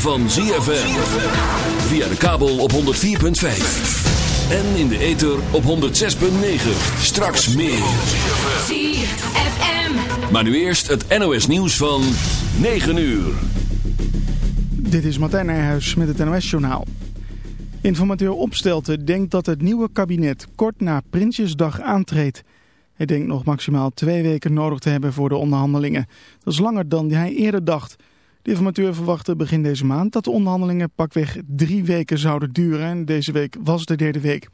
van ZFM. Via de kabel op 104.5. En in de ether op 106.9. Straks meer. ZFM. Maar nu eerst het NOS nieuws van 9 uur. Dit is Martijn Nijhuis met het NOS-journaal. Informateur Opstelten denkt dat het nieuwe kabinet kort na Prinsjesdag aantreedt. Hij denkt nog maximaal twee weken nodig te hebben voor de onderhandelingen. Dat is langer dan hij eerder dacht. De informateur verwachtte begin deze maand dat de onderhandelingen pakweg drie weken zouden duren. En deze week was de derde week.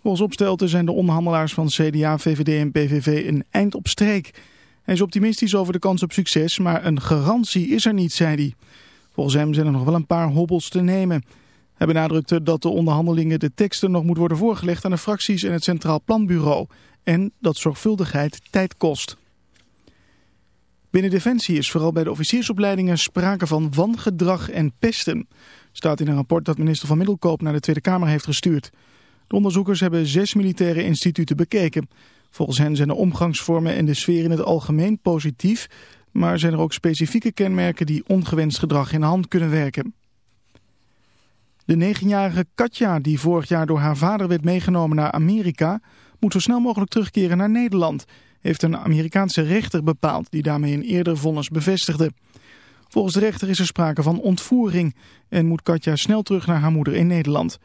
Volgens Opstelten zijn de onderhandelaars van CDA, VVD en PVV een eind op streek. Hij is optimistisch over de kans op succes, maar een garantie is er niet, zei hij. Volgens hem zijn er nog wel een paar hobbels te nemen. Hij benadrukte dat de onderhandelingen de teksten nog moet worden voorgelegd aan de fracties en het Centraal Planbureau. En dat zorgvuldigheid tijd kost. Binnen Defensie is vooral bij de officiersopleidingen sprake van wangedrag en pesten. Staat in een rapport dat minister van Middelkoop naar de Tweede Kamer heeft gestuurd. De onderzoekers hebben zes militaire instituten bekeken. Volgens hen zijn de omgangsvormen en de sfeer in het algemeen positief... maar zijn er ook specifieke kenmerken die ongewenst gedrag in hand kunnen werken. De negenjarige Katja, die vorig jaar door haar vader werd meegenomen naar Amerika... moet zo snel mogelijk terugkeren naar Nederland... heeft een Amerikaanse rechter bepaald die daarmee een eerder vonnis bevestigde. Volgens de rechter is er sprake van ontvoering... en moet Katja snel terug naar haar moeder in Nederland...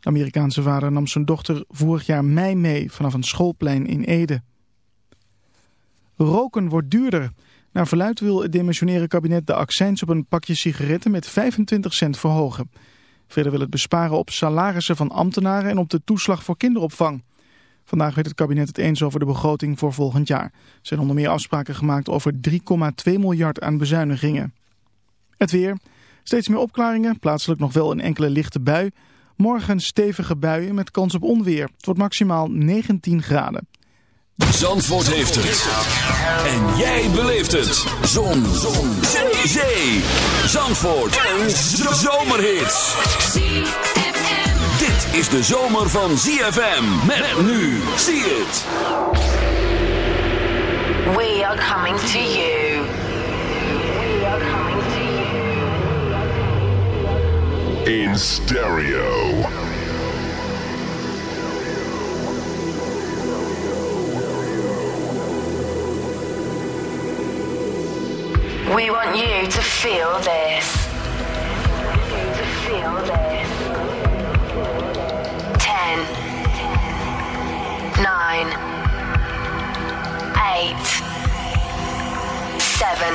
De Amerikaanse vader nam zijn dochter vorig jaar mei mee vanaf een schoolplein in Ede. Roken wordt duurder. Naar verluid wil het demissionaire kabinet de accijns op een pakje sigaretten met 25 cent verhogen. Verder wil het besparen op salarissen van ambtenaren en op de toeslag voor kinderopvang. Vandaag werd het kabinet het eens over de begroting voor volgend jaar. Er zijn onder meer afspraken gemaakt over 3,2 miljard aan bezuinigingen. Het weer. Steeds meer opklaringen, plaatselijk nog wel een enkele lichte bui... Morgen stevige buien met kans op onweer. Het wordt maximaal 19 graden. Zandvoort heeft het. En jij beleeft het. Zon. Zon. Zee. Zandvoort. Een zomerhit. ZFM. Dit is de zomer van ZFM. Met nu. Zie het. We are coming to you. We are coming to you. in stereo. We want you to feel this. To feel this. eight, seven,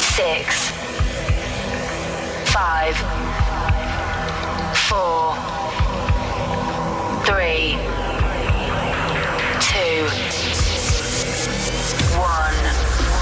six, five, four, three, two, one.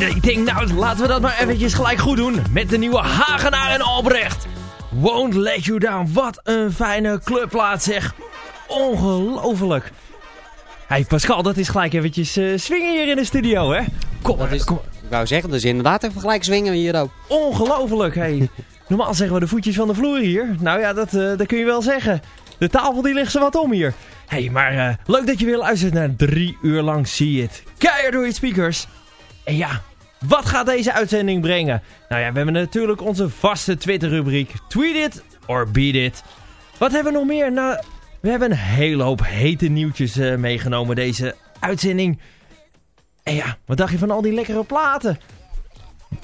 En ik denk, nou, laten we dat maar eventjes gelijk goed doen. Met de nieuwe Hagenaar en Albrecht. Won't Let You Down. Wat een fijne clubplaat zeg. Ongelooflijk. Hey Pascal, dat is gelijk eventjes uh, swingen hier in de studio, hè? Kom, Dat is, kom. ik wou zeggen, dat is inderdaad even gelijk swingen hier ook. Ongelooflijk, hey. Normaal zeggen we de voetjes van de vloer hier. Nou ja, dat, eh, dat kun je wel zeggen. De tafel die ligt zo wat om hier. hey, maar eh, leuk dat je weer luistert naar drie uur lang See It. Keihard door je speakers. En ja, wat gaat deze uitzending brengen? Nou ja, we hebben natuurlijk onze vaste Twitter-rubriek. Tweet it or beat it. Wat hebben we nog meer? Nou, we hebben een hele hoop hete nieuwtjes eh, meegenomen deze uitzending. En ja, wat dacht je van al die lekkere platen?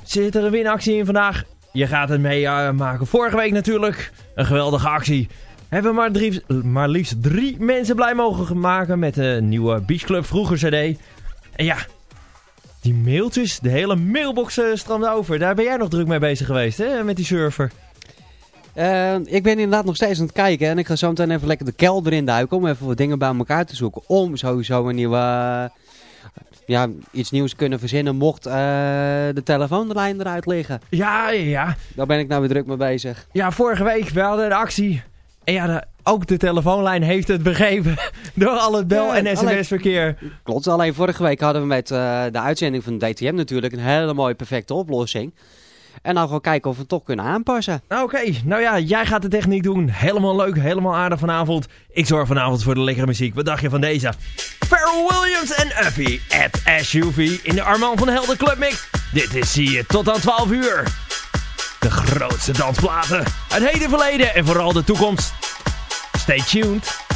Zit er een winactie in vandaag? Je gaat het meemaken. Vorige week natuurlijk een geweldige actie. Hebben we maar, maar liefst drie mensen blij mogen maken met de nieuwe Beach Club vroeger CD. En ja, die mailtjes, de hele mailbox uh, over. Daar ben jij nog druk mee bezig geweest, hè, met die server. Uh, ik ben inderdaad nog steeds aan het kijken en ik ga zo meteen even lekker de kelder in duiken om even wat dingen bij elkaar te zoeken. Om sowieso een nieuwe, uh, ja, iets nieuws te kunnen verzinnen mocht uh, de telefoonlijn eruit liggen. Ja, ja, ja. Daar ben ik nou weer druk mee bezig. Ja, vorige week, we hadden een actie. En ja, de, ook de telefoonlijn heeft het begrepen door al het bel- en sms-verkeer. Klopt, alleen vorige week hadden we met uh, de uitzending van DTM natuurlijk een hele mooie perfecte oplossing. En nou gewoon kijken of we het toch kunnen aanpassen. Oké, okay, nou ja, jij gaat de techniek doen. Helemaal leuk, helemaal aardig vanavond. Ik zorg vanavond voor de lekkere muziek. Wat dacht je van deze? Pharrell Williams en Uffy at SUV in de Armand van Helden Club Mix. Dit is zie je tot aan 12 uur. De grootste dansplaten. Het heden verleden en vooral de toekomst. Stay tuned.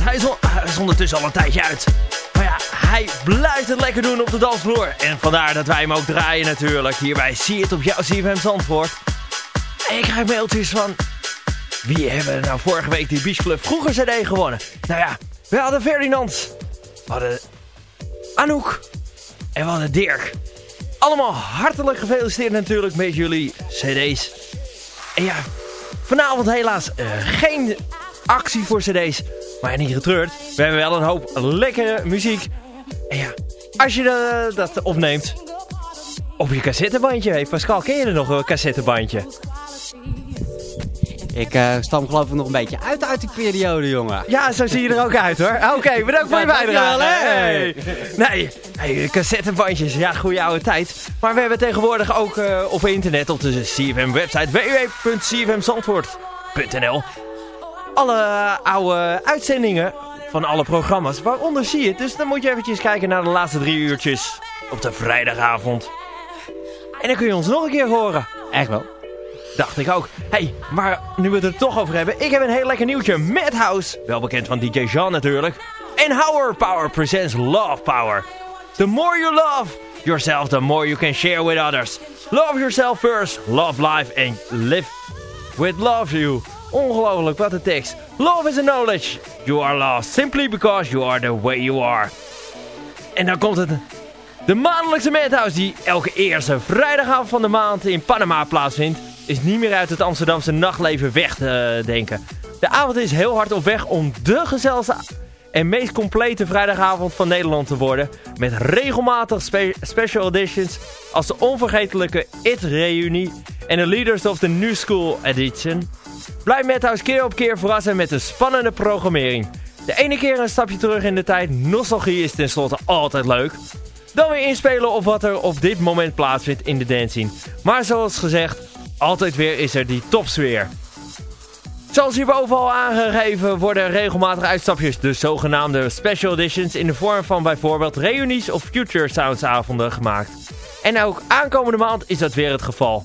Hij is ondertussen al een tijdje uit. Maar ja, hij blijft het lekker doen op de dansvloer. En vandaar dat wij hem ook draaien natuurlijk. Hierbij zie je het op jouw CFM Zandvoort. En ik krijg mailtjes van... Wie hebben nou vorige week die Beach Club vroeger CD gewonnen? Nou ja, we hadden Ferdinand. We hadden Anouk. En we hadden Dirk. Allemaal hartelijk gefeliciteerd natuurlijk met jullie CD's. En ja, vanavond helaas eh, geen actie voor CD's. Maar niet getreurd. We hebben wel een hoop lekkere muziek. En ja, als je eh, dat opneemt op je cassettebandje. Hey Pascal, ken je er nog een cassettebandje? Ik eh, stam geloof ik nog een beetje uit uit die periode, jongen. Ja, zo zie je er ook uit hoor. Oké, bedankt voor je bijdrage. Hey. Nee, hey, cassettebandjes, ja, goede oude tijd. Maar we hebben tegenwoordig ook eh, op internet, op de CFM website www.cfmzandvoort.nl alle oude uitzendingen van alle programma's, waaronder zie je het. Dus dan moet je eventjes kijken naar de laatste drie uurtjes op de vrijdagavond. En dan kun je ons nog een keer horen. Echt wel. Dacht ik ook. hey, maar nu we het er toch over hebben. Ik heb een heel lekker nieuwtje. Madhouse. Wel bekend van DJ Jean natuurlijk. En Howard Power presents Love Power. The more you love yourself, the more you can share with others. Love yourself first. Love life and live with love you. Ongelooflijk, wat een tekst. Love is a knowledge. You are lost simply because you are the way you are. En dan komt het de maandelijkse Madhouse die elke eerste vrijdagavond van de maand in Panama plaatsvindt, is niet meer uit het Amsterdamse nachtleven weg te denken. De avond is heel hard op weg om de gezelligste en meest complete vrijdagavond van Nederland te worden. Met regelmatig spe- special editions als de onvergetelijke IT-reunie en de Leaders of the New School Edition. Blijf Madhouse keer op keer verrassen met een spannende programmering. De ene keer een stapje terug in de tijd, nostalgie is tenslotte altijd leuk. Dan weer inspelen op wat er op dit moment plaatsvindt in de dancing. Maar zoals gezegd, altijd weer is er die topsfeer. Zoals hierboven al aangegeven worden regelmatig uitstapjes, de zogenaamde special editions, in de vorm van bijvoorbeeld reunies of future sounds avonden gemaakt. En ook aankomende maand is dat weer het geval.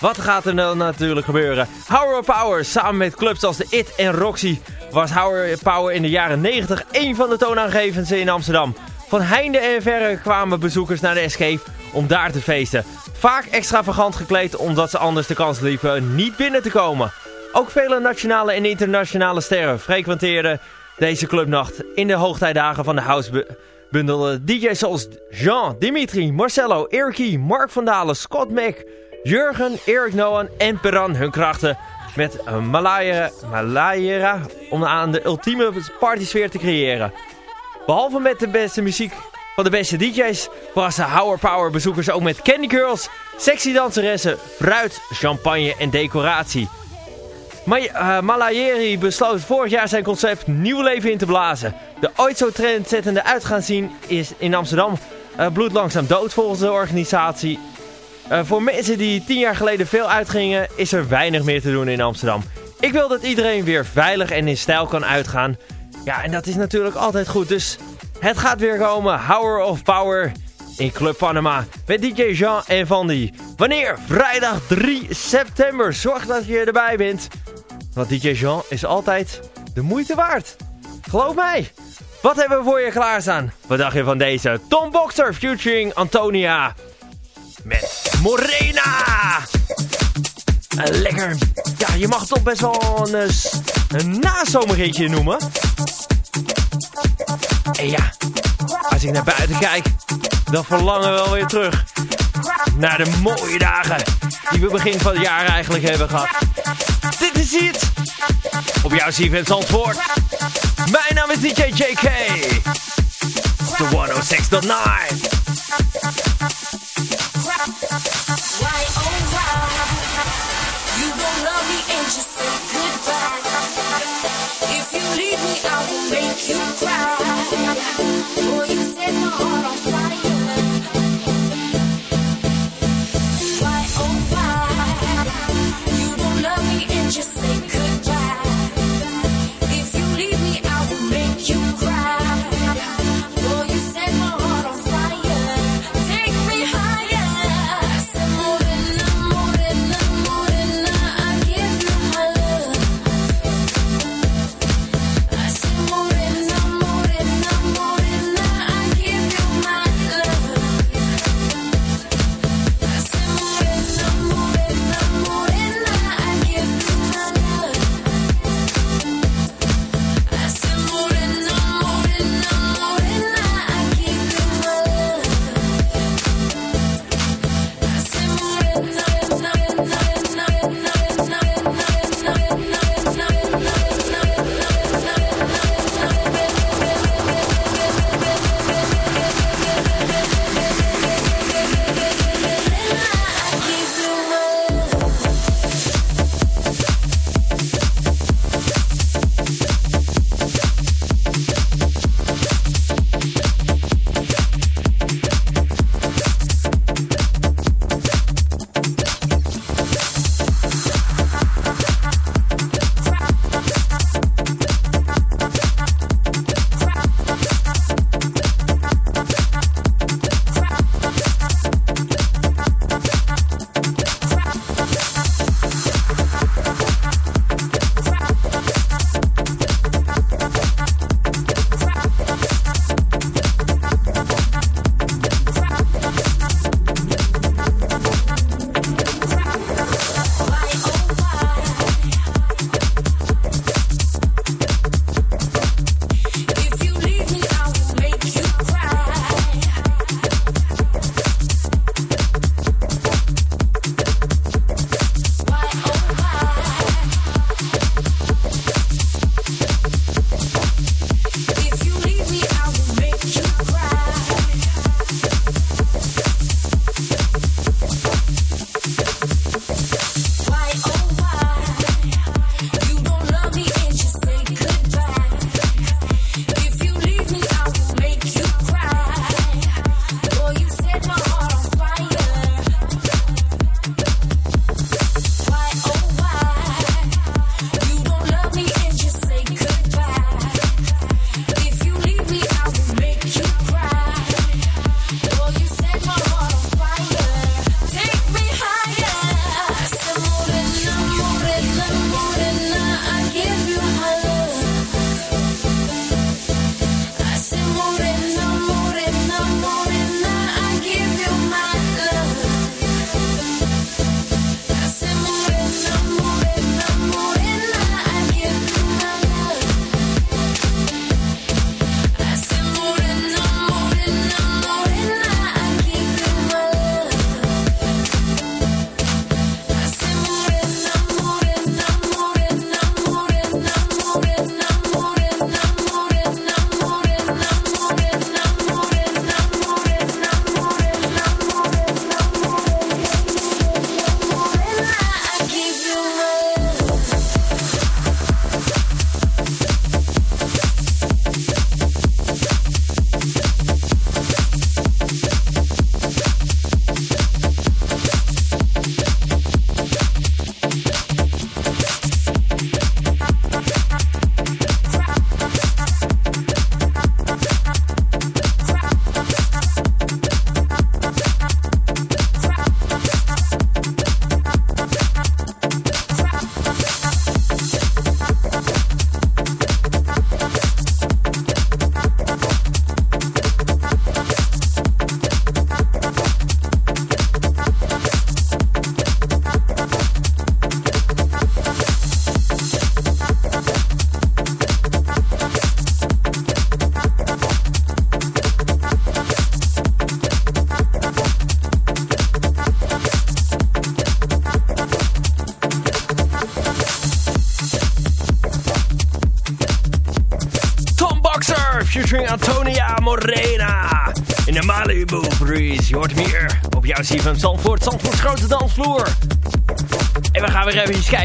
Wat gaat er dan natuurlijk gebeuren? Howard Power samen met clubs als de IT en Roxy was Howard Power in de jaren 90 een van de toonaangevendste in Amsterdam. Van heinde en verre kwamen bezoekers naar de Escape om daar te feesten. Vaak extravagant gekleed omdat ze anders de kans liepen niet binnen te komen. Ook vele nationale en internationale sterren frequenteerden deze clubnacht in de hoogtijdagen van de housebundel. DJ's zoals Jean, Dimitri, Marcello, Erky, Mark van Dalen, Scott Mac, Jurgen, Erik Noan en Peran hun krachten met Malaya, Malayera om aan de ultieme partysfeer te creëren. Behalve met de beste muziek van de beste DJ's verrassen Howard Power bezoekers ook met Candy Girls, sexy danseressen, fruit, champagne en decoratie. Ma uh, Malayeri besloot vorig jaar zijn concept nieuw leven in te blazen. De ooit zo trendzettende uitgaanszien is in Amsterdam uh, bloed langzaam dood volgens de organisatie. Uh, voor mensen die tien jaar geleden veel uitgingen is er weinig meer te doen in Amsterdam. Ik wil dat iedereen weer veilig en in stijl kan uitgaan. Ja, en dat is natuurlijk altijd goed. Dus het gaat weer komen. Hour of Power in Club Panama. Met DJ Jean en Vandy. Wanneer? Vrijdag 3 september. Zorg dat je erbij bent. Want DJ Jean is altijd de moeite waard. Geloof mij. Wat hebben we voor je klaarstaan? Wat dacht je van deze? Tom Boxer featuring Antonia. Met Morena. Een lekker... Ja, je mag het toch best wel een, een nazomerritje noemen. En ja, als ik naar buiten kijk, dan verlangen we wel weer terug. Naar de mooie dagen die we begin van het jaar eigenlijk hebben gehad. Dit is het. Op jouw CFM Zandvoort. Mijn naam is DJ JK. De 106.9.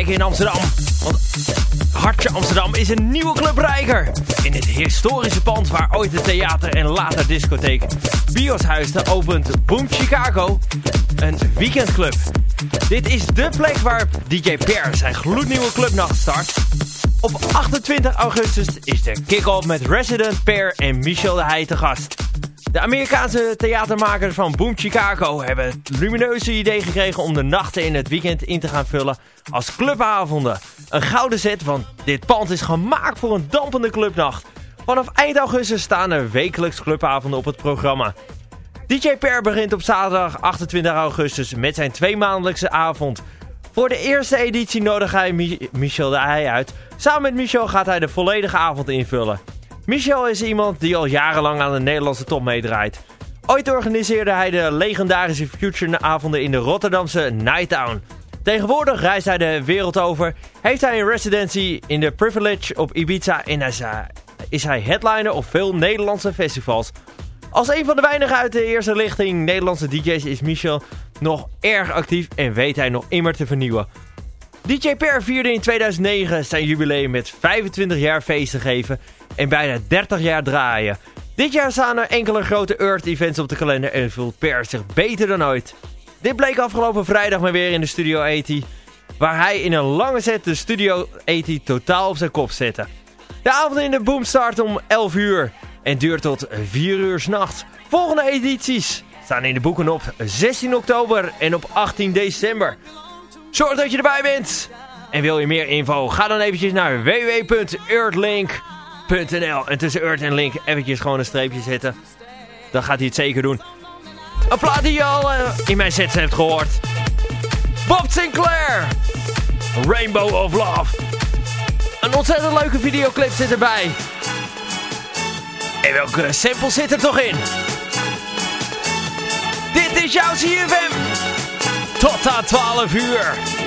in Amsterdam. Want Hartje Amsterdam is een nieuwe club rijker. In het historische pand waar ooit het theater en later discotheek Bios huisde opent Boom Chicago een weekendclub. Dit is de plek waar DJ Per zijn gloednieuwe clubnacht start. Op 28 augustus is de kick-off met Resident Per en Michel de Heij te gast. De Amerikaanse theatermakers van Boom Chicago hebben het lumineuze idee gekregen om de nachten in het weekend in te gaan vullen als clubavonden. Een gouden set, want dit pand is gemaakt voor een dampende clubnacht. Vanaf eind augustus staan er wekelijks clubavonden op het programma. DJ Per begint op zaterdag 28 augustus met zijn tweemaandelijkse avond. Voor de eerste editie nodig hij Mi- Michel de Heij uit. Samen met Michel gaat hij de volledige avond invullen. Michel is iemand die al jarenlang aan de Nederlandse top meedraait. Ooit organiseerde hij de legendarische Future-avonden in de Rotterdamse Nighttown. Tegenwoordig reist hij de wereld over, heeft hij een residency in de Privilege op Ibiza en is hij, is hij headliner op veel Nederlandse festivals. Als een van de weinigen uit de eerste lichting Nederlandse DJ's is Michel nog erg actief en weet hij nog immer te vernieuwen. DJ Per vierde in 2009 zijn jubileum met 25 jaar feest te geven en bijna 30 jaar draaien. Dit jaar staan er enkele grote Earth-events op de kalender en voelt Per zich beter dan ooit. Dit bleek afgelopen vrijdag maar weer in de Studio 80, waar hij in een lange set de Studio 80 totaal op zijn kop zette. De avond in de Boom start om 11 uur en duurt tot 4 uur s'nachts. Volgende edities staan in de boeken op 16 oktober en op 18 december. Zorg dat je erbij bent. En wil je meer info? Ga dan eventjes naar www.earthlink.nl En tussen Earth en Link eventjes gewoon een streepje zetten. Dan gaat hij het zeker doen. Een plaat die je al eh, in mijn sets hebt gehoord. Bob Sinclair. Rainbow of Love. Een ontzettend leuke videoclip zit erbij. En welke sample zit er toch in? Dit is jouw CFM. Tot aan 12 uur.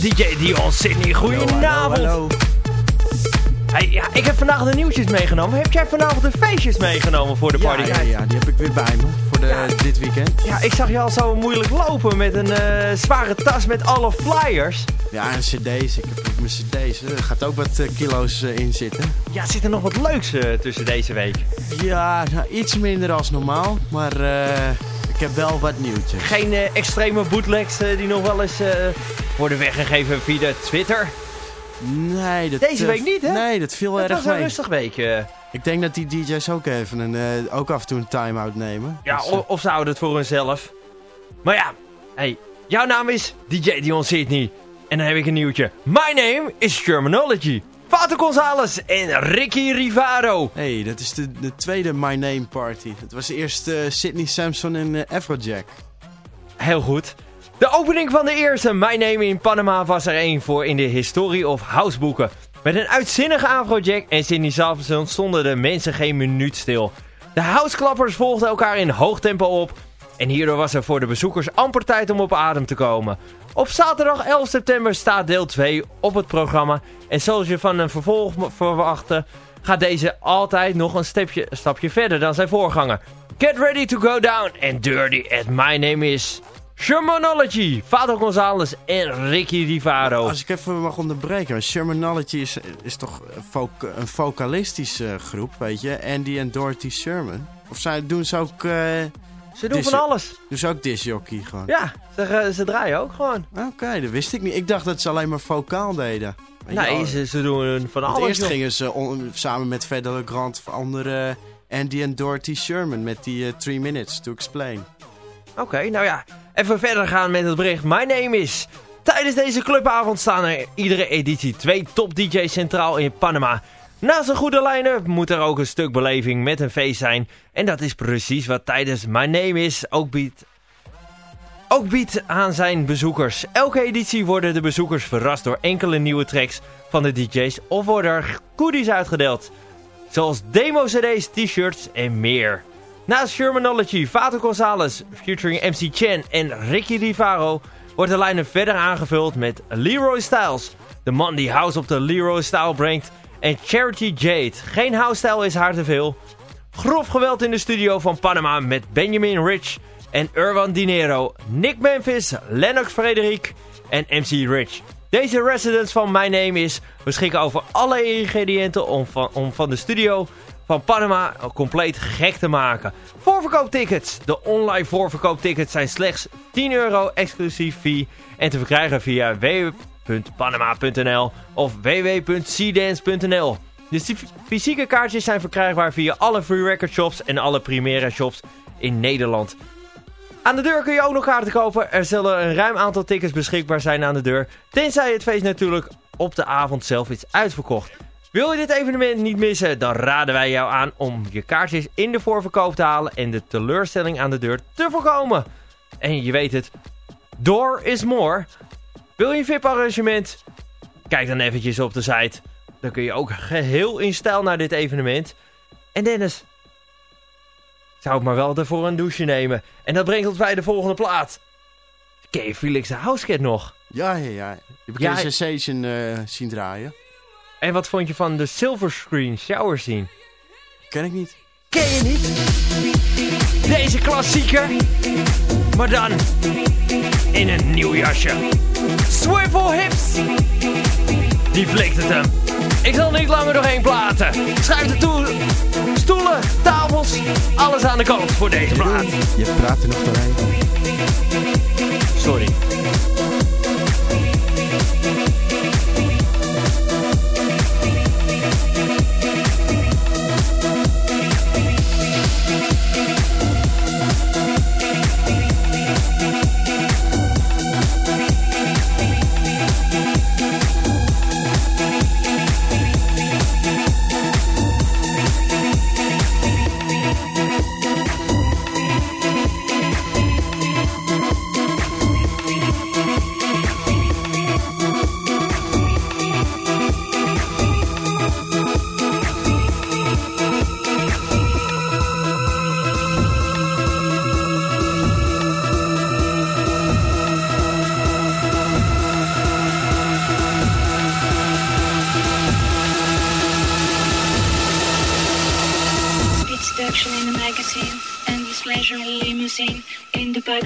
DJ Dion Sydney. Goedenavond. Hey, ja, ik heb vandaag de nieuwtjes meegenomen. Heb jij vanavond de feestjes meegenomen voor de party? ja, ja, die heb ik weer bij me voor de, Ja. dit weekend. Ja, ik zag je al zo moeilijk lopen met een eh, zware tas met alle flyers. Ja, en cd's. Ik heb ook mijn cd's. Er gaat ook wat eh, kilo's eh, in zitten. Ja, zit er nog wat leuks tussen deze week? Ja, nou, iets minder als normaal. Maar eh, ik heb wel wat nieuwtjes. Geen eh, extreme bootlegs eh, die nog wel eens eh, worden weggegeven via Twitter? Nee, dat, Deze week niet, hè? Nee, dat viel Het erg was een mee. rustig weekje. Ik denk dat die DJ's ook even een, ook af en toe een time-out nemen. Ja, Dus, of ze houden het voor hunzelf. Maar ja, hey, jouw naam is DJ Dion Sydney. En dan heb ik een nieuwtje. My name is Shermanology. Vater Gonzalez en Ricky Rivaro. hey, dat is de, de tweede My Name Party. Het was eerst eh, Sydney Sampson en eh, Afrojack. Heel goed. De opening van de eerste My Name in Panama was er één voor in de History of House boeken. Met een uitzinnige Afrojack en Sidney Samson stonden de mensen geen minuut stil. De houseklappers volgden elkaar in hoog tempo op. En hierdoor was er voor de bezoekers amper tijd om op adem te komen. Op zaterdag 11 september staat deel 2 op het programma. En zoals je van een vervolg mo- verwachtte, gaat deze altijd nog een stapje, stapje verder dan zijn voorganger. Get ready to go down and dirty at my name is... Shermanology, Vader Gonzalez en Ricky Rivaro. Als ik even mag onderbreken. Shermanology is, is toch een, voc- een vocalistische groep, weet je. Andy en Dorothy Sherman. Of zij doen ze ook, eh Ze doen Dis- van alles. ze ook disjockey gewoon? Ja, ze, eh, ze draaien ook gewoon. Oké, dat wist ik niet. Ik dacht dat ze alleen maar vocaal deden. Je Nee, ze, ze doen van Want alles. eerst joh. gingen ze on- samen met Fedde LeGrand andere Andy en Dorothy Sherman met die eh, Three Minutes to Explain. Oké, nou ja. Even verder gaan met het bericht. My name is... Tijdens deze clubavond staan er iedere editie twee top DJ's centraal in Panama. Naast een goede line-up moet er ook een stuk beleving met een feest zijn. En dat is precies wat tijdens My Name is ook biedt. Ook biedt aan zijn bezoekers. Elke editie worden de bezoekers verrast door enkele nieuwe tracks van de DJ's of worden er goodies uitgedeeld. Zoals demo-cd's, t-shirts en meer. Naast Shermanology, Vater Gonzalez, featuring MC Chen en Ricky Rivaro... wordt de line verder aangevuld met Leroy Styles... de man die house op de Leroy Style brengt... en Charity Jade. Geen house-style is haar te veel. Grof geweld in de studio van Panama met Benjamin Rich en Urban Dinero... Nick Memphis, Lennox Frederic en MC Rich. Deze residents van My Name is beschikken over alle ingrediënten om van, om van de studio van Panama compleet gek te maken. Voorverkooptickets. De online voorverkooptickets zijn slechts 10 euro exclusief fee en te verkrijgen via www.panama.nl of www.cdance.nl. De fy- fysieke kaartjes zijn verkrijgbaar via alle free record shops en alle Primera shops in Nederland. Aan de deur kun je ook nog kaarten kopen. Er zullen een ruim aantal tickets beschikbaar zijn aan de deur. Tenzij het feest natuurlijk op de avond zelf is uitverkocht. Wil je dit evenement niet missen, dan raden wij jou aan om je kaartjes in de voorverkoop te halen en de teleurstelling aan de deur te voorkomen. En je weet het, door is more. Wil je een VIP-arrangement? Kijk dan eventjes op de site. Dan kun je ook geheel in stijl naar dit evenement. En Dennis, zou ik maar wel ervoor een douche nemen. En dat brengt ons bij de volgende plaat. Ken je Felix de Housecat nog? Ja, ja, ja. Je hebt Ja, sensation eh, zien draaien. En wat vond je van de Silver Screen Shower Scene? Ken ik niet. Ken je niet? Deze klassieker. Maar dan in een nieuw jasje. Swivel Hips. Die flikt het hem. Ik zal niet langer doorheen platen. Schuif er toe. Stoelen, tafels, alles aan de kant voor deze plaat. Je praat er nog doorheen. Sorry.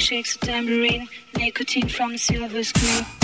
Shakes a tambourine, nicotine from the silver screen.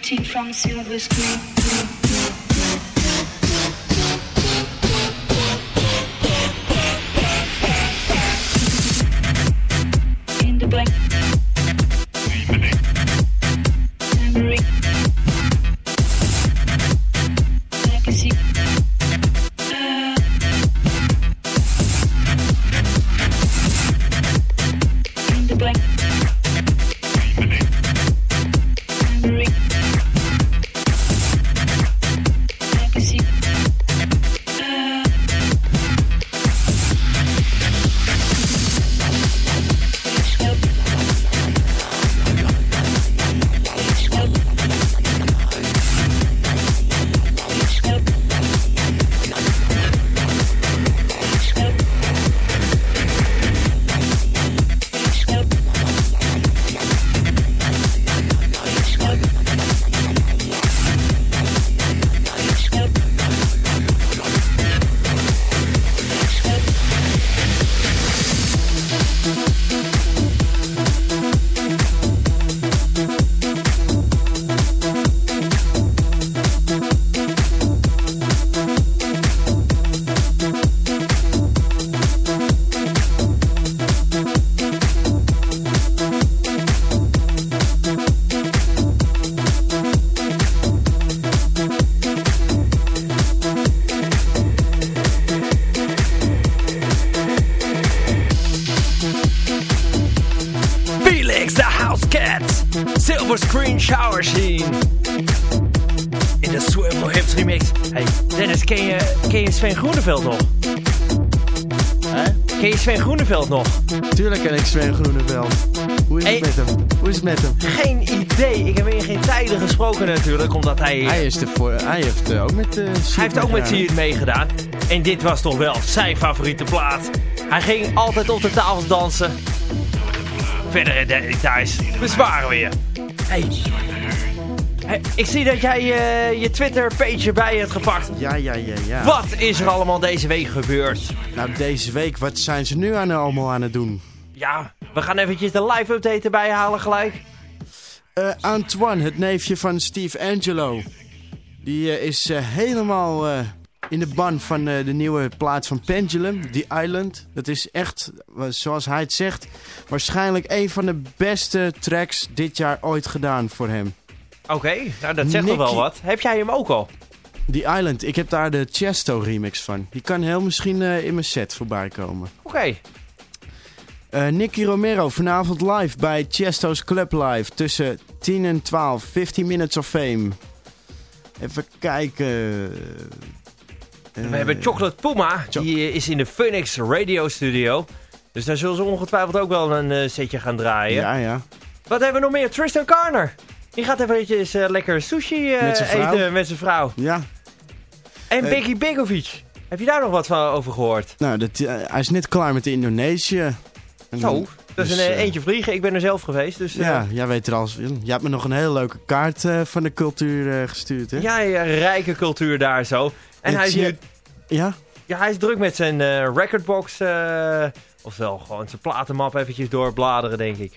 Nicotine from silver screen. Groeneveld nog? Hè? Ken je Sven Groeneveld nog? Tuurlijk ken ik Sven Groeneveld. Hoe is Hey. het met hem? Hoe is het met hem? Geen idee. Ik heb in geen tijden gesproken natuurlijk, omdat hij... Hij, is de voor, hij heeft eh, ook met uh, Hij heeft ook met Siert meegedaan. En dit was toch wel zijn favoriete plaat. Hij ging altijd op de tafels dansen. Verdere details besparen we je. Hey. Hey, ik zie dat jij eh, je Twitter-page erbij hebt gepakt. Ja, ja, ja, ja. Wat is er allemaal deze week gebeurd? Nou, deze week, wat zijn ze nu aan, allemaal aan het doen? Ja, we gaan eventjes de live update erbij halen gelijk. Eh, Antoine, het neefje van Steve Angelo. Die eh, is eh, helemaal eh, in de ban van eh, de nieuwe plaat van Pendulum, The Island. Dat is echt, eh, zoals hij het zegt, waarschijnlijk een van de beste tracks dit jaar ooit gedaan voor hem. Oké, nou dat zegt toch wel wat. Heb jij hem ook al? The Island, ik heb daar de Chesto remix van. Die kan heel misschien eh, in mijn set voorbij komen. Oké. Eh, Nicky Romero vanavond live bij Chesto's Club Live tussen 10 en 12. 15 Minutes of Fame. Even kijken. We hebben Chocolate Puma, die eh, is in de Phoenix Radio Studio. Dus daar zullen ze ongetwijfeld ook wel een eh, setje gaan draaien. Ja, ja. Wat hebben we nog meer? Tristan Garner. Die gaat eventjes eh, lekker sushi eh, Met eten met zijn vrouw. Ja. En Eh. Biggie Begovic. Heb je daar nog wat van over gehoord? Nou, dat, hij is net klaar met Indonesië. En Zo, dan- dat is dus, een eentje vliegen. Ik ben er zelf geweest. Dus, Ja, jij weet er al. Je hebt me nog een hele leuke kaart van de cultuur gestuurd, hè? ja, ja, rijke cultuur daar zo. En hij is nu Ja? Ja, hij is druk met zijn recordbox. ofwel gewoon zijn platenmap eventjes doorbladeren, denk ik.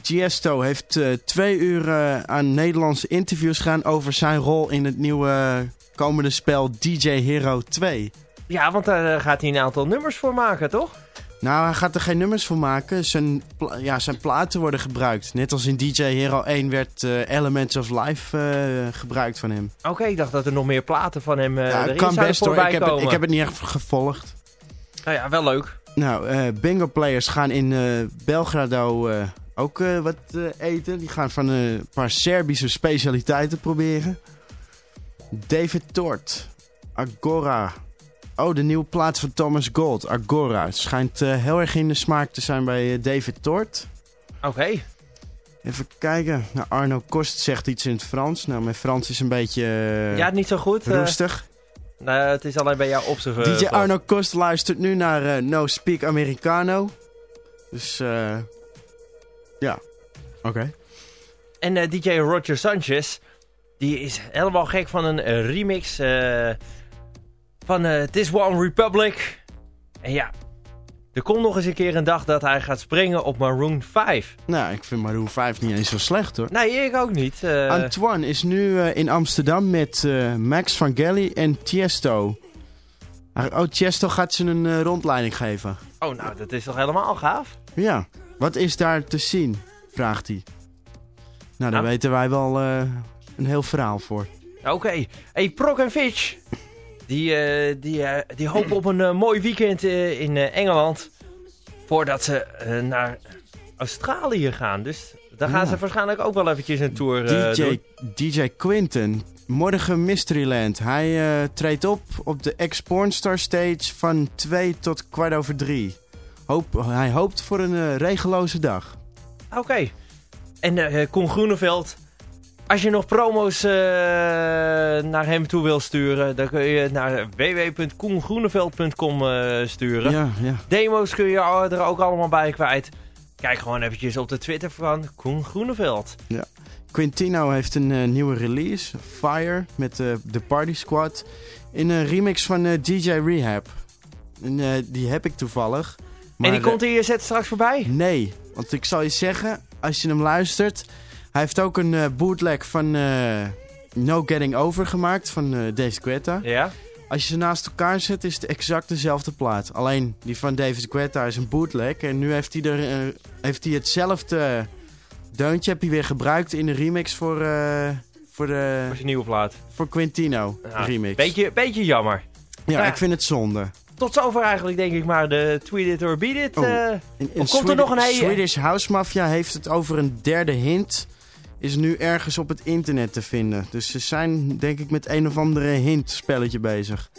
Tiesto heeft eh, twee uur eh, aan Nederlandse interviews gedaan over zijn rol in het nieuwe eh, komende spel DJ Hero 2. Ja, want daar gaat hij een aantal nummers voor maken, toch? Nou, hij gaat er geen nummers voor maken. Zijn, pla- ja, zijn platen worden gebruikt. Net als in DJ Hero 1 werd Elements of Life gebruikt van hem. Oké, ik dacht dat er nog meer platen van hem eh ja, erin kan best hoor. Ik heb, het, ik heb het niet echt gevolgd. Nou ja, wel leuk. Nou, bingo players gaan in Belgrado ook eh, wat eh, eten. Die gaan van een paar Servische specialiteiten proberen. David Tort, Agora. Oh, de nieuwe plaat van Thomas Gold, Agora. Het schijnt eh, heel erg in de smaak te zijn bij David Tort. Oké. Even kijken. Nou, Arno Kost zegt iets in het Frans. Nou, mijn Frans is een beetje ja, niet zo goed. roestig. nou, het is alleen bij jou op DJ Arno Kost luistert nu naar No Speak Americano. Dus, eh ja. Oké. En eh, DJ Roger Sanchez, die is helemaal gek van een eh, remix eh, van This One Republic. En ja, er komt nog eens een keer een dag dat hij gaat springen op Maroon 5. Nou, ik vind Maroon 5 niet eens zo slecht hoor. Nee, ik ook niet. Antoine is nu in Amsterdam met Max van Gelly en Tiesto. Ah, Oh, Tiesto gaat ze een rondleiding geven. oh, nou, dat is toch helemaal gaaf? Ja, wat is daar te zien? Vraagt hij. Nou, daar Nou. weten wij wel eh, een heel verhaal voor. Oké. Hey, Prok en Fitch. Die, eh, die, eh, die hopen op een mooi weekend in Engeland. Voordat ze naar Australië gaan. Dus daar gaan Ja. ze waarschijnlijk ook wel eventjes een tour DJ. DJ Quinten, morgen Mysteryland. Hij treedt op op de Ex-Pornstar Stage van 2 tot kwart over 3. Hoop, hij hoopt voor een eh, regeloze dag. Oké. En eh Koen Groeneveld. Als je nog promo's naar hem toe wil sturen, dan kun je naar www.koengroeneveld.com sturen. Ja, ja. Demo's kun je er ook allemaal bij kwijt. Kijk gewoon eventjes op de Twitter van Koen Groeneveld. Quintino heeft een nieuwe release, Fire, met de Party Squad. In een remix van DJ Rehab. En, die heb ik toevallig. En die Maar, komt je set straks voorbij? nee, want ik zal je zeggen, als je hem luistert... Hij heeft ook een eh, bootleg van eh, No Getting Over gemaakt van eh David Guetta. Ja. Als je ze naast elkaar zet, is het exact dezelfde plaat. Alleen die van David Guetta is een bootleg. En nu heeft hij, er, heeft hij hetzelfde deuntje heb hij weer gebruikt in de remix voor, voor, de, Voor je nieuwe plaat. voor Quintino Ja, remix. Beetje, beetje jammer. ja, ja. ik vind het zonde. Tot zover eigenlijk denk ik maar de Tweet It or Beat It. Oh, eh. In- in of komt er nog een hele... Swedish House Mafia heeft het over een derde hint. Is nu ergens op het internet te vinden. Dus ze zijn denk ik met een of andere hint spelletje bezig.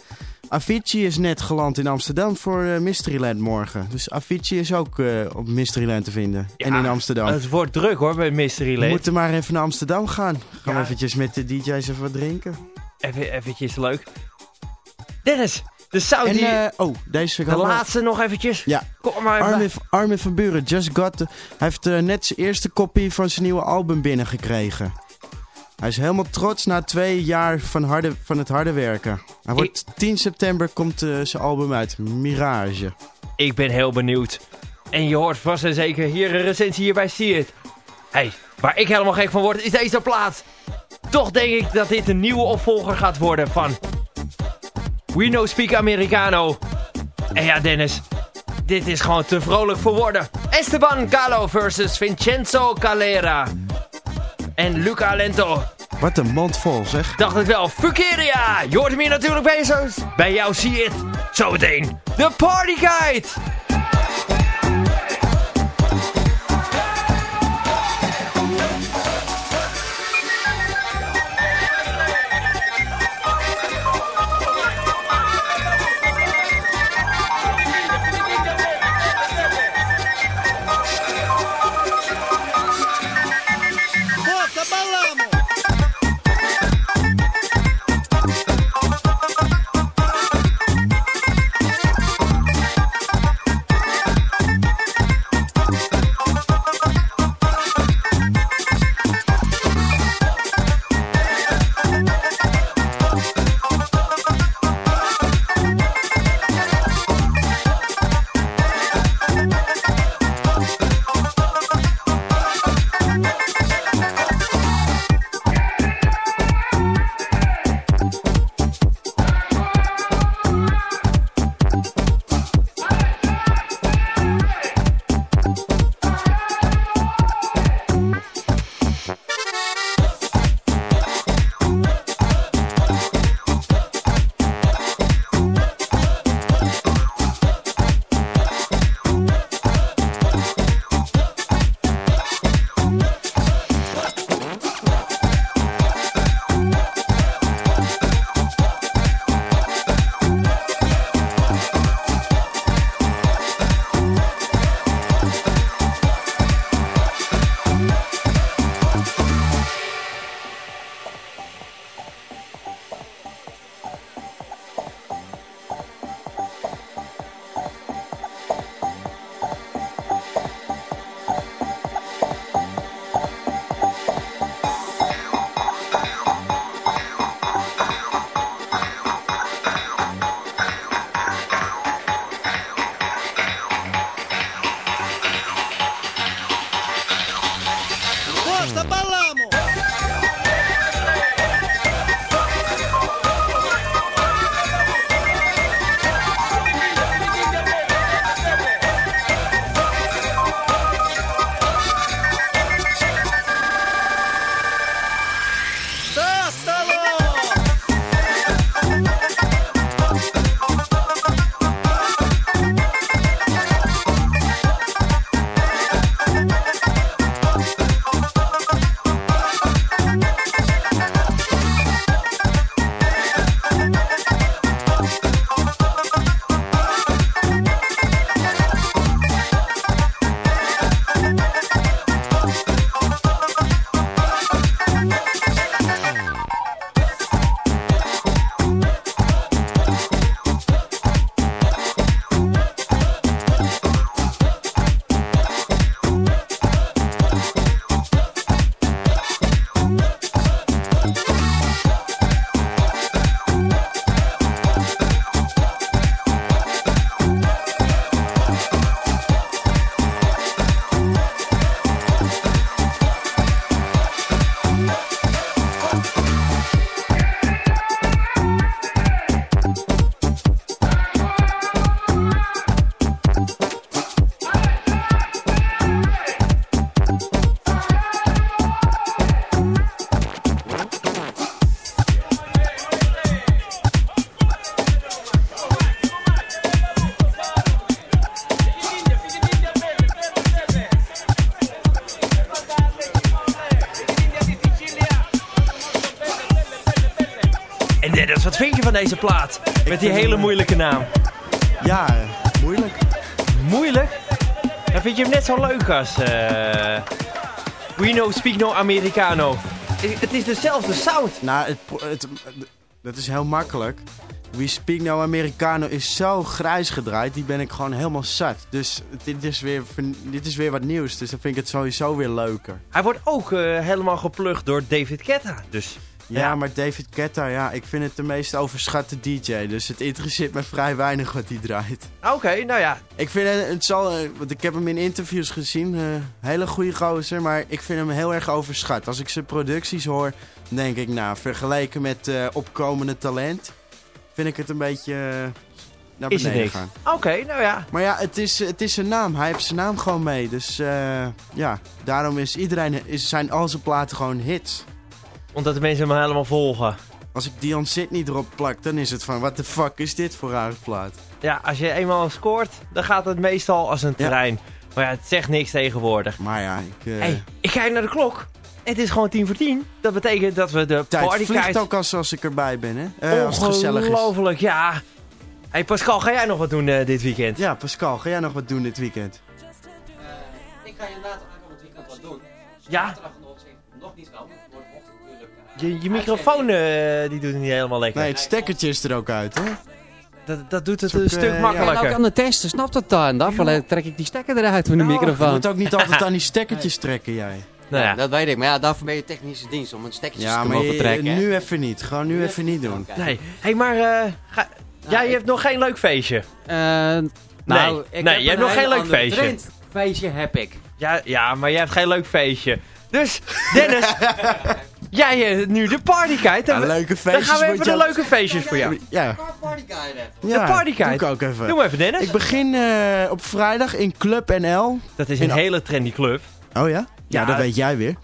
Avicii is net geland in Amsterdam voor eh, Mysteryland morgen. Dus Avicii is ook eh, op Mysteryland te vinden. en in Amsterdam. Het wordt druk hoor bij Mystery We moeten maar even naar Amsterdam gaan. Gaan we eventjes met de DJ's even wat drinken. Even, eventjes leuk. Dennis, de Saudi... En, eh, oh, deze vind ik de wel- laatste nog eventjes. Ja. Kom maar. Armin, Armin van Buren, Just Got... the- hij heeft eh, net zijn eerste kopie van zijn nieuwe album binnengekregen. Hij is helemaal trots na twee jaar van, harde, van het harde werken. Hij wordt 10 september komt eh, zijn album uit, Mirage. Ik ben heel benieuwd. En je hoort vast en zeker hier een recensie hier bij See It. Hey, waar ik helemaal gek van word is deze plaat. Toch denk ik dat dit een nieuwe opvolger gaat worden van... We No Speak Americano. En ja Dennis, dit is gewoon te vrolijk voor woorden. Esteban Calo versus Vincenzo Calera. En Luca Lento. Wat een mond vol, zeg. Dacht het wel, Fukeria! Je hoort hem hier natuurlijk bij, zo, bij jou, zie it. Zometeen, de Party Guide! Deze plaat? Met die hele moeilijke naam. Ja, moeilijk. Moeilijk? Dan vind je hem net zo leuk als... eh We know speak no Americano. Het is dezelfde sound. Nou, het, het, dat is heel makkelijk. We Speak No Americano is zo grijs gedraaid, die ben ik gewoon helemaal zat. Dus dit is weer, dit is weer wat nieuws, dus dan vind ik het sowieso weer leuker. Hij wordt ook eh, helemaal geplukt door David Guetta. Dus Ja, Ja. maar David Guetta, ja, ik vind het de meest overschatte DJ. Dus het interesseert me vrij weinig wat hij draait. oké, nou ja. Ik vind het, het zal, eh, want ik heb hem in interviews gezien, eh, hele goede gozer, maar ik vind hem heel erg overschat. Als ik zijn producties hoor, denk ik, nou, vergeleken met eh, opkomende talent, vind ik het een beetje naar Is het beneden niks? gaan. Oké, nou ja. Maar ja, het is, het is zijn naam. Hij heeft zijn naam gewoon mee. Dus ja, daarom is iedereen, is, zijn al zijn platen gewoon hits. Omdat de mensen hem helemaal volgen. Als ik Dion Sydney erop plak, dan is het van, what the fuck is dit voor rare plaat? Ja, als je eenmaal scoort, dan gaat het meestal als een Ja. terrein. Maar ja, het zegt niks tegenwoordig. Maar ja, ik... eh, hey, ik kijk naar de klok. Het is gewoon tien voor tien. Dat betekent dat we de tijd partykite... vliegt ook als, als ik erbij ben, hè? Eh, als het gezellig is. Ongelooflijk, ja. hey Pascal, ga jij nog wat doen eh, dit weekend? Ja, Pascal, ga jij nog wat doen dit weekend? ik ga inderdaad aankomend weekend wat doen. Ja? Zaterdag nog, nog niet wel, Je, je microfoon eh, die doet het niet helemaal lekker. Nee, het stekkertje is er ook uit, hè? Dat, dat doet het een stuk eh, Ik makkelijker. ben ook aan het testen, snapt het dan? Daarvoor trek ik die stekker eruit van de Nou, Je microfoon. moet ook niet altijd aan die stekkertjes trekken, jij. Nou ja. Dat weet ik, maar ja, daarvoor ben je technische dienst om een stekkertje Ja, te maar mogen je- trekken. hè? nu even niet. Gewoon nu even niet doen. Nee. hey, maar eh, ga... jij ik- hebt nog geen leuk feestje. Eh, nou, ik nee, heb je hebt een nog geen leuk feestje. trend. Feestje heb ik. Ja, ja, maar jij hebt geen leuk feestje. Dus, Dennis, jij hebt nu de partykite. Ja, leuke Dan feestjes. gaan we even de leuke feestjes voor jou. Ja, Partyguide. ja partykite. doe ik ook even. Doe maar even, Dennis. Ik begin eh, op vrijdag in Club NL. Dat is een In- hele trendy club. Oh ja? Ja, Ja. dat weet jij weer.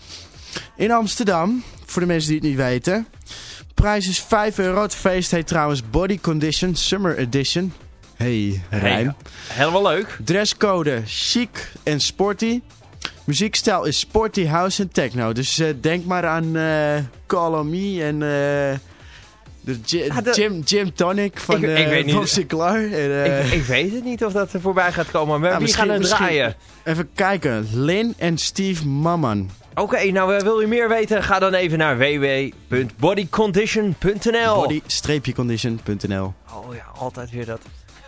In Amsterdam, voor de mensen die het niet weten. Prijs is 5 euro. Het feest heet trouwens Body Condition Summer Edition. Hey, rijm. Helemaal leuk. Dresscode chic en sporty. Muziekstijl is sporty house en techno. Dus eh, denk maar aan eh Call on Me en eh, de Ja, dat- Jim, Jim Tonic van Ik- ik weet niet. Bob Sinclair. En, ik, ik weet het niet of dat er voorbij gaat komen, maar Ja, wie gaan misschien- draaien? Even kijken. Lin en Steve Mamman. Oké, nou wil je meer weten? Ga dan even naar www.bodycondition.nl Body-condition.nl Oh ja, altijd weer dat.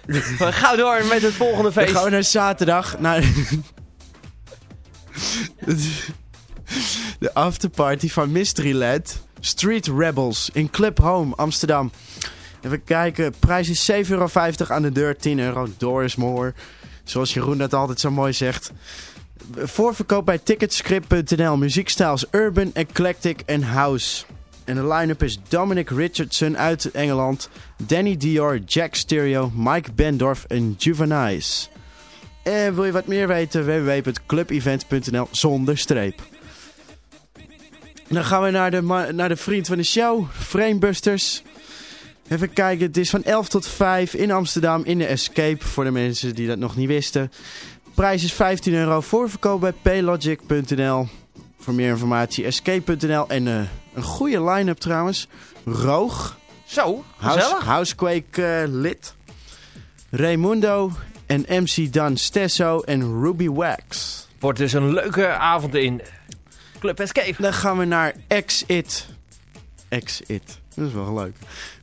We gaan door met het volgende feest. gaan we naar zaterdag. Naar de afterparty van Mysteryland. Street Rebels in Club Home Amsterdam. Even kijken. Prijs is 7,50 euro aan de deur. 10 euro. Door is. Zoals Jeroen dat altijd zo mooi zegt. Voorverkoop bij ticketscript.nl. Muziekstijl is urban, eclectic en house. En de line-up is Dominic Richardson uit Engeland. Danny Dior, Jack Stereo, Mike Bendorf en Juvenice. En wil je wat meer weten? www.clubevent.nl zonder streep. Dan gaan we naar de, naar de vriend van de show, Framebusters. Even kijken, het is van 11 tot 5 in Amsterdam in de Escape. Voor de mensen die dat nog niet wisten. Prijs is 15 euro. Voorverkoop bij paylogic.nl. Voor meer informatie escape.nl. En eh, een goede line-up trouwens. Roog, Zo, House. Housequake eh, lid. Raimundo en MC Dan Stesso en Ruby Wax. Wordt dus een leuke avond in Club Escape. Dan gaan we naar X-It. X-It. Dat is wel leuk.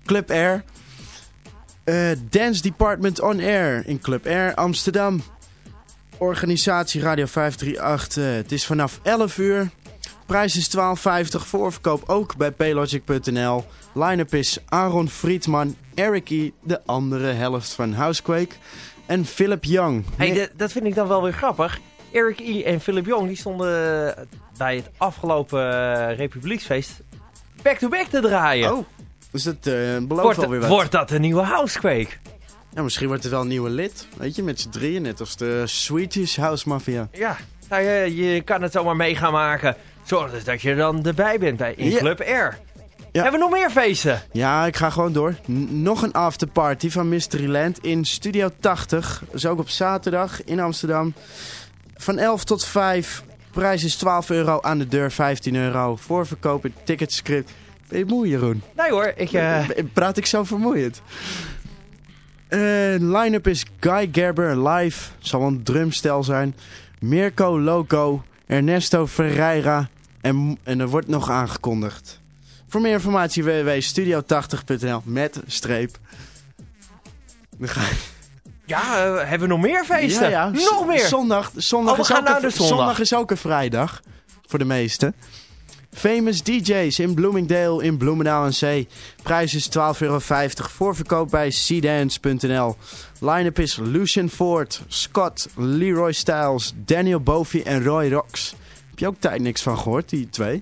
Club Air. Eh, Dance Department on Air in Club Air Amsterdam. Organisatie Radio 538. eh, het is vanaf 11 uur. Prijs is 12,50. Voorverkoop ook bij paylogic.nl. Line-up is Aaron Friedman, Eric E., de andere helft van Housequake. En Philip Young. Hey, dat- vind ik dan wel weer grappig. Eric E. en Philip Jong die stonden bij het afgelopen eh, Republieksfeest back-to-back te draaien. Oh, dus dat eh belooft wordt, wat. wordt dat een nieuwe Housequake? Ja, misschien wordt het wel een nieuwe lid. Weet je, met z'n drieën, net als de Swedish House Mafia. Ja, nou, je, je kan het zomaar mee gaan maken. Zorg dus dat je er dan erbij bent bij in Ja. Club Air. Ja. Hebben we nog meer feesten? Ja, ik ga gewoon door. N- nog een afterparty van Mysteryland in Studio 80. Dat is ook op zaterdag in Amsterdam. Van 11 tot 5. Prijs is 12 euro aan de deur, 15 euro. Voorverkoop in ticketscript. Ben je moe, Jeroen? Nee hoor, ik... eh, Praat ik zo vermoeiend? Eh, Line-up is Guy Gerber live. Zal een drumstel zijn. Mirko Loco. Ernesto Ferreira. En, en er wordt nog aangekondigd. Voor meer informatie www.studio80.nl met streep. Dan ga je- ja, eh, hebben we nog meer feesten? Ja, ja. Nog meer? Zondag, zondag, Oh, we is ook een, zondag. is ook een vrijdag. Voor de meesten. Famous DJ's in Bloomingdale in Bloemendaal aan Zee. Prijs is 12,50 euro. Voorverkoop bij cdance.nl. Line-up is Lucian Ford, Scott, Leroy Styles, Daniel Bovi en Roy Rocks. Heb je ook tijd niks van gehoord, die twee?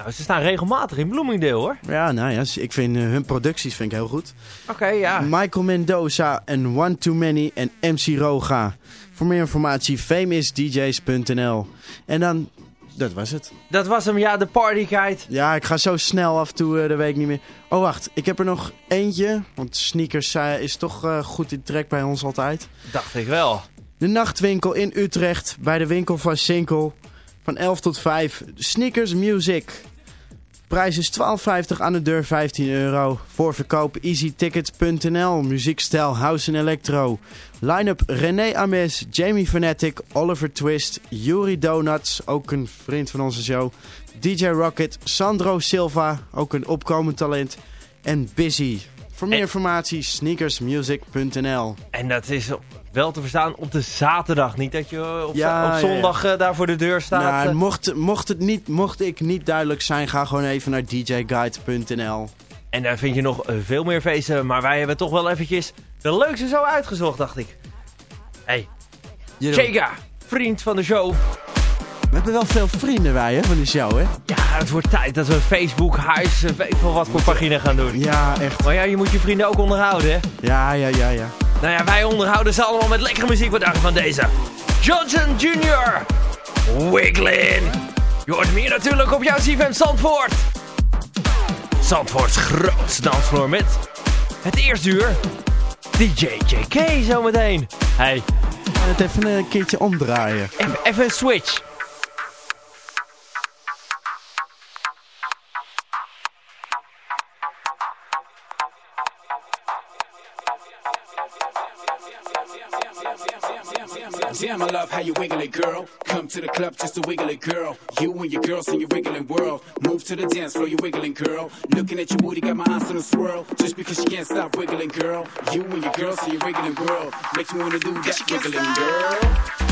Nou, ze staan regelmatig in Bloomingdale hoor. Ja, nou ja, ik vind eh, hun producties vind ik heel goed. Oké, ja. Michael Mendoza en One Too Many en MC Roga. Voor meer informatie famousdjs.nl. En dan, dat was het. Dat was hem, ja, de partyguide. Ja, ik ga zo snel af en toe, eh, de week niet meer. Oh, wacht, ik heb er nog eentje. Want sneakers eh, is toch goed in trek bij ons altijd. Dacht ik wel. De nachtwinkel in Utrecht, bij de winkel van Sinkel. Van 11 tot 5, Sneakers Music. Prijs is 12,50 aan de deur, 15 euro. Voorverkoop easytickets.nl, muziekstijl House en Electro. Line-up René Ames, Jamie Fanatic, Oliver Twist, Yuri Donuts, ook een vriend van onze show. DJ Rocket, Sandro Silva, ook een opkomend talent. En Busy. Voor meer En- informatie sneakersmusic.nl. En dat is wel te verstaan op de zaterdag. Niet dat je op, Ja, op ja, zondag eh, daar voor de deur staat. Nou, eh. mocht, mocht, het niet, mocht ik niet duidelijk zijn, ga gewoon even naar djguide.nl. En daar vind je nog eh, veel meer feesten. Maar wij hebben toch wel eventjes de leukste zo uitgezocht, dacht ik. Hey, Chega, vriend van de show. We hebben wel veel vrienden wij, hè, van de show, hè? Ja, het wordt tijd dat we een Facebook, huis, eh, weet ik wel wat voor pagina gaan doen. Ja, echt. Maar ja, je moet je vrienden ook onderhouden, hè? Ja, ja, ja, ja. Nou ja, wij onderhouden ze allemaal met lekkere muziek. Wat dacht van deze? Johnson Jr. Wiggling. Je hoort hem hier natuurlijk op jouw CFM Zandvoort. Zandvoorts grootste dansvloer met het eerste uur. DJ JK zometeen. Hey, Ga het even een keertje omdraaien. even, even een switch. Damn, I love how you wiggle it, girl. Come to the club just to wiggle it, girl. You and your girls in your wiggling world. Move to the dance floor, you wiggling, girl. Looking at your booty, got my eyes on a swirl. Just because you can't stop wiggling, girl. You and your girls in your wiggling world. Makes me wanna do that wiggling, girl.